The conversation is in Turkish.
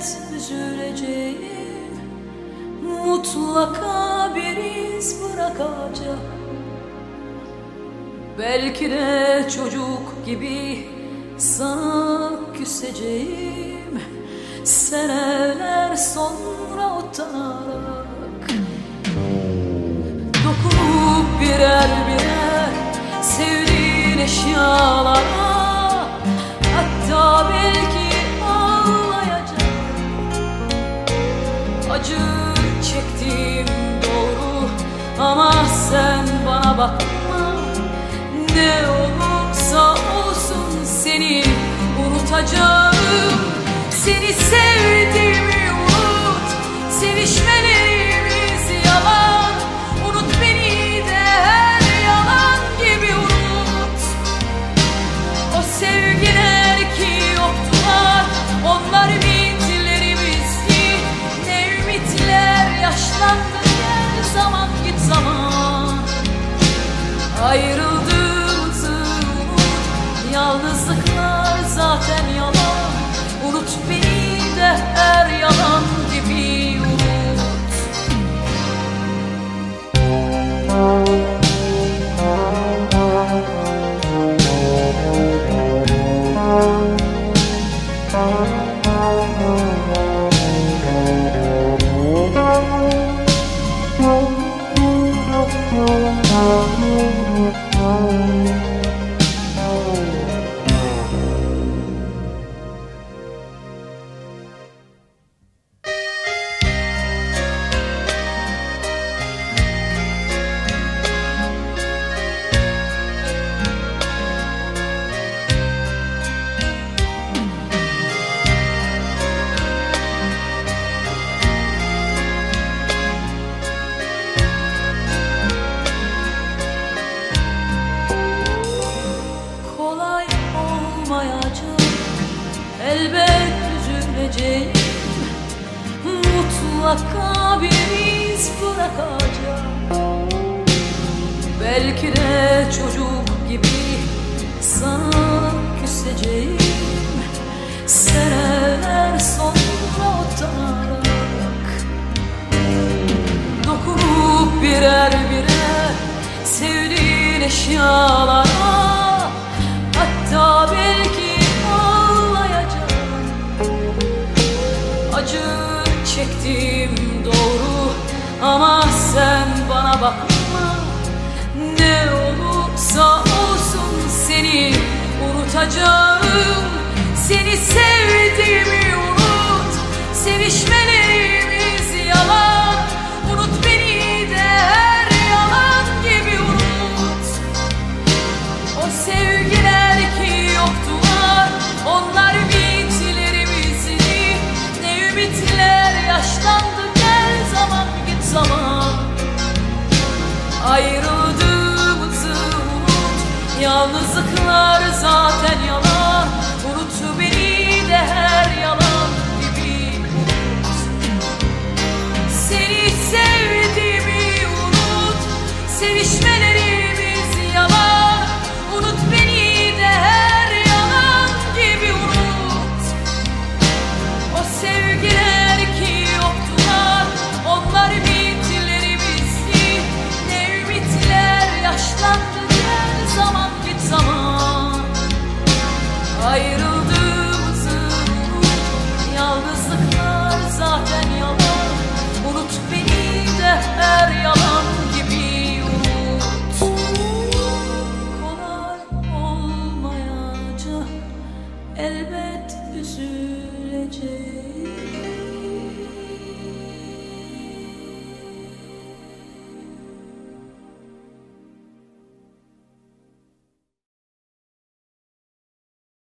elbet üzüleceğim Mutlaka bir iz bırakacak. Belki de çocuk gibi sana küseceğim. Seneler sonra utanarak Dokunup birer birer sevdiğin eşya Acı çektiğim doğru. Ama sen bana bakma. Ne olursa olsun seni unutacağım. Seni sevdiğimi Mutlaka bir iz bırakacak Belki de çocuk gibi sana küseceğim. Seneler sonra utanarak Dokunup birer birer sevdiğin eşyalara Hatta belki ağlayacağım. Acı çektiğim doğru. Ama sen bana bakma. Ne olursa olsun seni unutacağım. Seni sevdiğimi unut. Sevişmelerimiz Yalnızlıklar zaten yalan